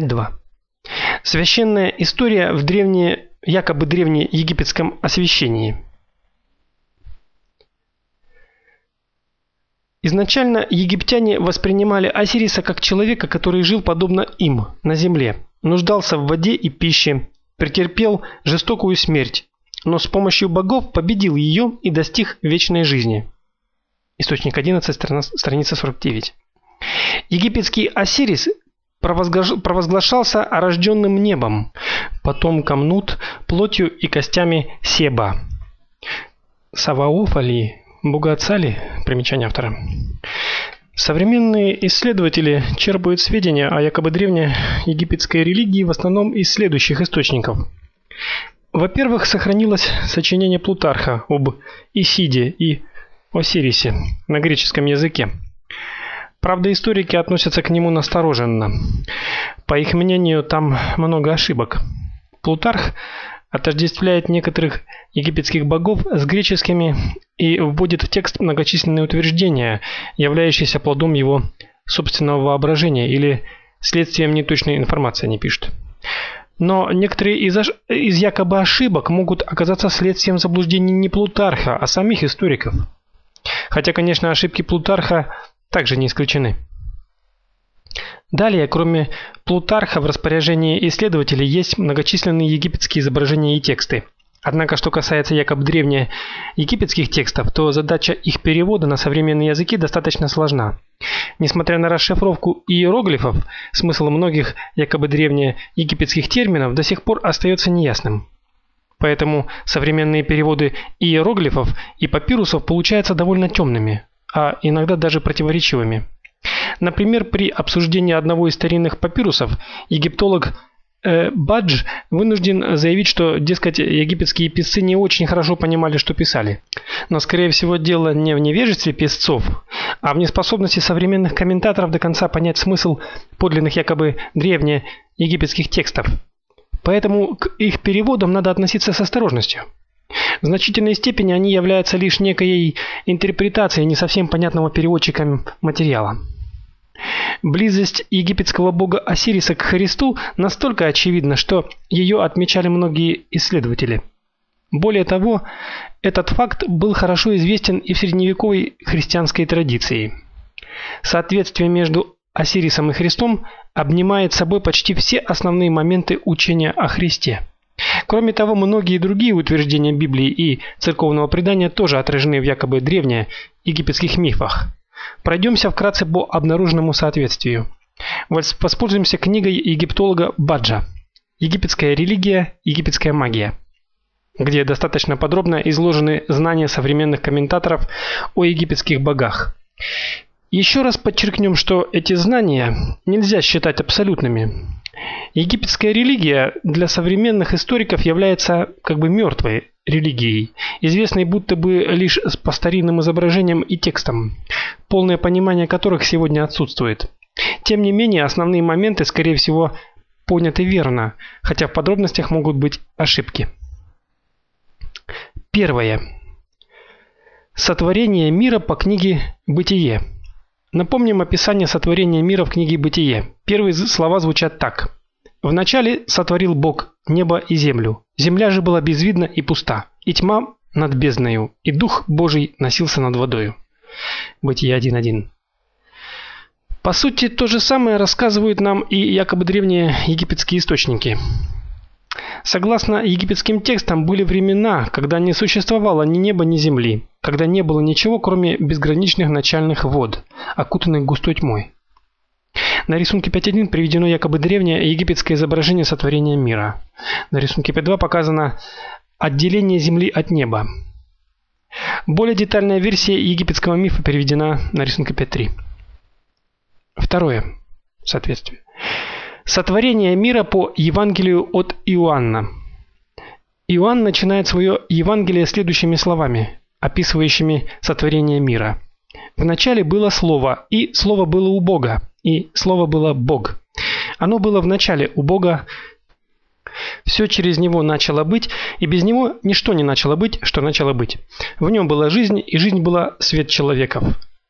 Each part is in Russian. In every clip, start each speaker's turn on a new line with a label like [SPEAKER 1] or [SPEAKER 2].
[SPEAKER 1] 5.2. Священная история в древнее, якобы древнеегипетском освящении. Изначально египтяне воспринимали Осириса как человека, который жил подобно им на земле, нуждался в воде и пище, претерпел жестокую смерть, но с помощью богов победил ее и достиг вечной жизни. Источник 11, страница 49. Египетский Осирис провозглашался рожденным небом, потомком Нут, плотью и костями Себа. Саваоф ли, бога отца ли? Примечание автора. Современные исследователи черпают сведения о якобы древней египетской религии в основном из следующих источников. Во-первых, сохранилось сочинение Плутарха об Исиде и Осирисе на греческом языке. Правда, историки относятся к нему настороженно. По их мнению, там много ошибок. Плутарх отождествляет некоторых египетских богов с греческими и вводит в текст многочисленные утверждения, являющиеся плодом его собственного воображения или следствием неточной информации, не пишет. Но некоторые из, из якобы ошибок могут оказаться следствием заблуждений не Плутарха, а самих историков. Хотя, конечно, ошибки Плутарха также не исключены. Далее, кроме Плутарха, в распоряжении исследователей есть многочисленные египетские изображения и тексты. Однако, что касается якобы древнеегипетских текстов, то задача их перевода на современные языки достаточно сложна. Несмотря на расшифровку иероглифов, смысл многих якобы древнеегипетских терминов до сих пор остается неясным. Поэтому современные переводы иероглифов и папирусов получаются довольно темными, а иногда даже противоречивыми. Например, при обсуждении одного из старинных папирусов египтолог э, Бадж вынужден заявить, что, дескать, египетские писцы не очень хорошо понимали, что писали. Но, скорее всего, дело не в невежестве писцов, а в неспособности современных комментаторов до конца понять смысл подлинных якобы древнеегипетских текстов. Поэтому к их переводам надо относиться с осторожностью. В значительной степени они являются лишь некой интерпретацией не совсем понятного переводчикам материала. Близость египетского бога Осириса к Христу настолько очевидна, что ее отмечали многие исследователи. Более того, этот факт был хорошо известен и в средневековой христианской традиции. Соответствие между Осирисом и Христом обнимает собой почти все основные моменты учения о Христе. Кроме того, многие другие утверждения Библии и церковного предания тоже отражены в якобы древнеегипетских мифах. Пройдемся вкратце по обнаруженному соответствию. Воспользуемся книгой египтолога Баджа Египетская религия, египетская магия, где достаточно подробно изложены знания современных комментаторов о египетских богах. Еще раз подчеркнем, что эти знания нельзя считать абсолютными. Египетская религия для современных историков является как бы мертвой религией, известной будто бы лишь по старинным изображениям и текстам, полное понимание которых сегодня отсутствует. Тем не менее, основные моменты, скорее всего, поняты верно, хотя в подробностях могут быть ошибки. Первое. Сотворение мира по книге Бытие. Напомним описание сотворения мира в книге Бытие. Первые слова звучат так: Вначале сотворил Бог небо и землю. Земля же была безвидна и пуста, и тьма над бездною, и дух Божий носился над водою. Бытие 1:1. По сути, то же самое рассказывают нам и якобы древние египетские источники. Согласно египетским текстам, были времена, когда не существовало ни неба, ни земли, когда не было ничего, кроме безграничных начальных вод, окутанных густой тьмой. На рисунке 5.1 приведено якобы древнее египетское изображение сотворения мира. На рисунке 5.2 показано отделение земли от неба. Более детальная версия египетского мифа переведена на рисунке 5.3. Второе. Соответствие. Сотворение мира по Евангелию от Иоанна. Иоанн начинает свое Евангелие следующими словами, описывающими сотворение мира. Вначале было слово, и слово было у Бога, и слово было Бог. Оно было в начале у Бога. Все через него начало быть, и без него ничто не начало быть, что начало быть. В нем была жизнь, и жизнь была свет человеков.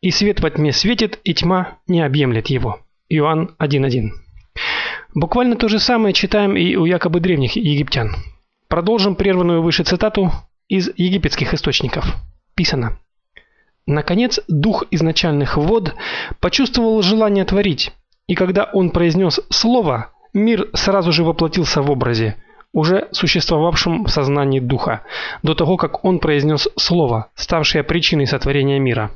[SPEAKER 1] И свет во тьме светит, и тьма не объемлет его. Иоанн 1:1. Буквально то же самое читаем и у якобы древних египтян. Продолжим прерванную выше цитату из египетских источников. Писано: Наконец, дух изначальных вод почувствовал желание творить, и когда он произнес слово, мир сразу же воплотился в образе, уже существовавшем в сознании духа, до того как он произнес слово, ставшее причиной сотворения мира.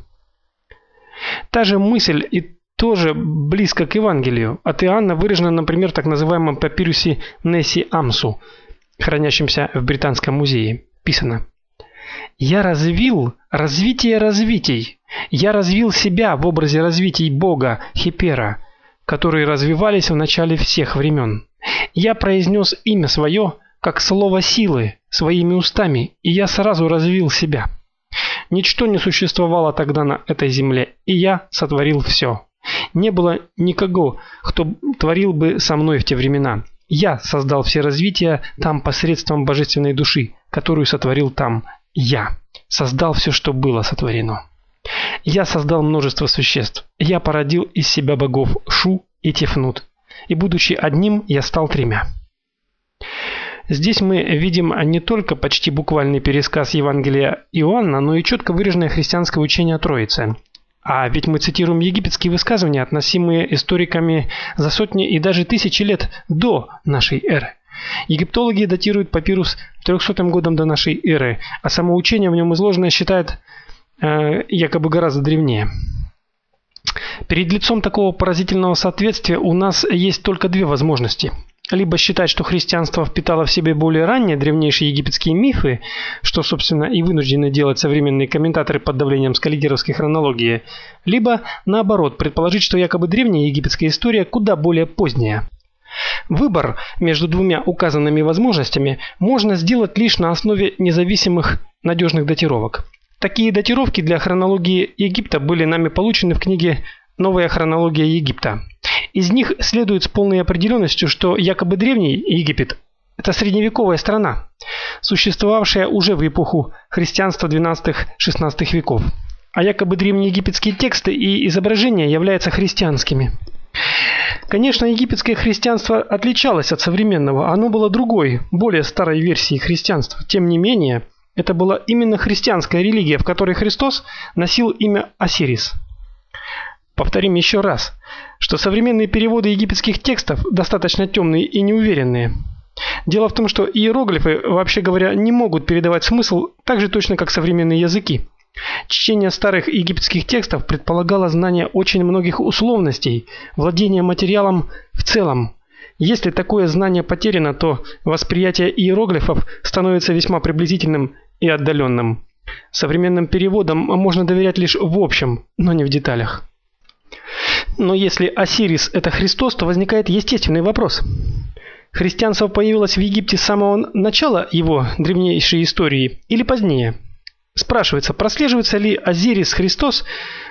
[SPEAKER 1] Та же мысль и тоже близко к Евангелию. От Иоанна выражена, например, так называемом папирусе Несси Амсу, хранящемся в Британском музее. Писано: я развил развитие развитий. Я развил себя в образе развитий Бога Хипера, которые развивались в начале всех времен. Я произнес имя свое как слово силы своими устами, и я сразу развил себя. Ничто не существовало тогда на этой земле, и я сотворил все. Не было никого, кто творил бы со мной в те времена. Я создал все развития там посредством божественной души, которую сотворил там, я создал все, что было сотворено. Я создал множество существ. Я породил из себя богов Шу и Тефнут. И будучи одним, я стал тремя. Здесь мы видим не только почти буквальный пересказ Евангелия Иоанна, но и четко выраженное христианское учение о Троице. А ведь мы цитируем египетские высказывания, относимые историками за сотни и даже тысячи лет до нашей эры. Египтологи датируют папирус 300 годом до нашей эры, а само учение в нем изложенное считают э, якобы гораздо древнее. Перед лицом такого поразительного соответствия у нас есть только две возможности. Либо считать, что христианство впитало в себе более ранние древнейшие египетские мифы, что, собственно, и вынуждены делать современные комментаторы под давлением скаллигеровской хронологии, либо наоборот, предположить, что якобы древняя египетская история куда более поздняя. Выбор между двумя указанными возможностями можно сделать лишь на основе независимых надежных датировок. Такие датировки для хронологии Египта были нами получены в книге Новая хронология Египта. Из них следует с полной определенностью, что якобы древний Египет это средневековая страна, существовавшая уже в эпоху христианства XII-XVI веков. А якобы древнеегипетские тексты и изображения являются христианскими. Конечно, египетское христианство отличалось от современного. Оно было другой, более старой версией христианства. Тем не менее, это была именно христианская религия, в которой Христос носил имя Осирис. Повторим еще раз, что современные переводы египетских текстов достаточно темные и неуверенные. Дело в том, что иероглифы, вообще говоря, не могут передавать смысл так же точно, как современные языки. Чтение старых египетских текстов предполагало знание очень многих условностей, владение материалом в целом. Если такое знание потеряно, то восприятие иероглифов становится весьма приблизительным и отдаленным. Современным переводам можно доверять лишь в общем, но не в деталях. Но если Осирис это Христос, то возникает естественный вопрос. Христианство появилось в Египте с самого начала его древнейшей истории или позднее? Спрашивается, прослеживается ли Азирис Христос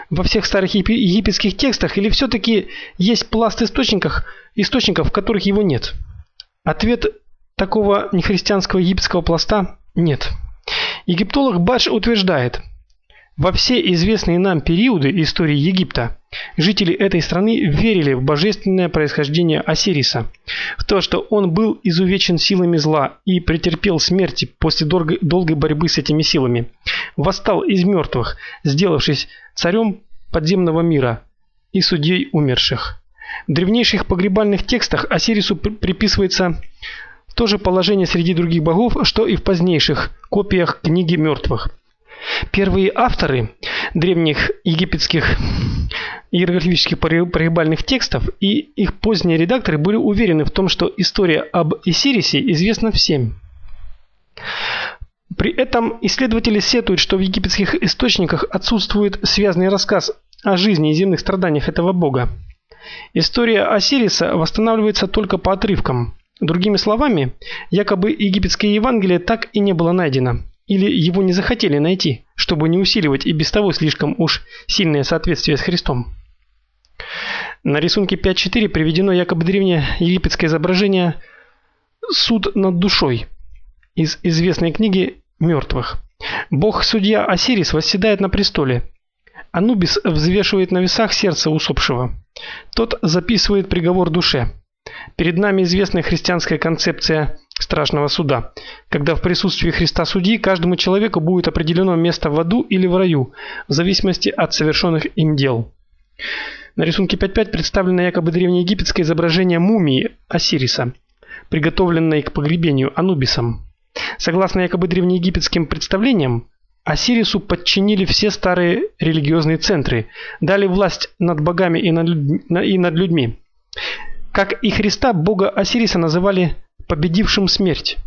[SPEAKER 1] во всех старых египетских текстах или все таки есть пласт источников, источников, в которых его нет? Ответ такого нехристианского египетского пласта нет. Египтолог Бадж утверждает: во все известные нам периоды истории Египта жители этой страны верили в божественное происхождение Осириса, в то, что он был изувечен силами зла и претерпел смерть после долгой борьбы с этими силами, восстал из мертвых, сделавшись царем подземного мира и судьей умерших. В древнейших погребальных текстах Осирису приписывается то же положение среди других богов, что и в позднейших копиях книги мертвых. Первые авторы древних египетских иероглифических погребальных текстов и их поздние редакторы были уверены в том, что история об Осирисе известна всем. При этом исследователи сетуют, что в египетских источниках отсутствует связанный рассказ о жизни и земных страданиях этого бога. История Осириса восстанавливается только по отрывкам. Другими словами, якобы египетское Евангелие так и не было найдено. Или его не захотели найти, чтобы не усиливать и без того слишком уж сильное соответствие с Христом. На рисунке 5.4 приведено якобы древнее египетское изображение суд над душой из известной книги мертвых. Бог-судья Осирис восседает на престоле. Анубис взвешивает на весах сердце усопшего. Тот записывает приговор душе. Перед нами известная христианская концепция страшного суда, когда в присутствии Христа судьи каждому человеку будет определено место в аду или в раю, в зависимости от совершенных им дел. На рисунке 5.5 представлено якобы древнеегипетское изображение мумии Осириса, приготовленной к погребению Анубисом. Согласно якобы древнеегипетским представлениям, Осирису подчинили все старые религиозные центры, дали власть над богами и над, людьми. Как и Христа, бога Осириса называли победившим смерть.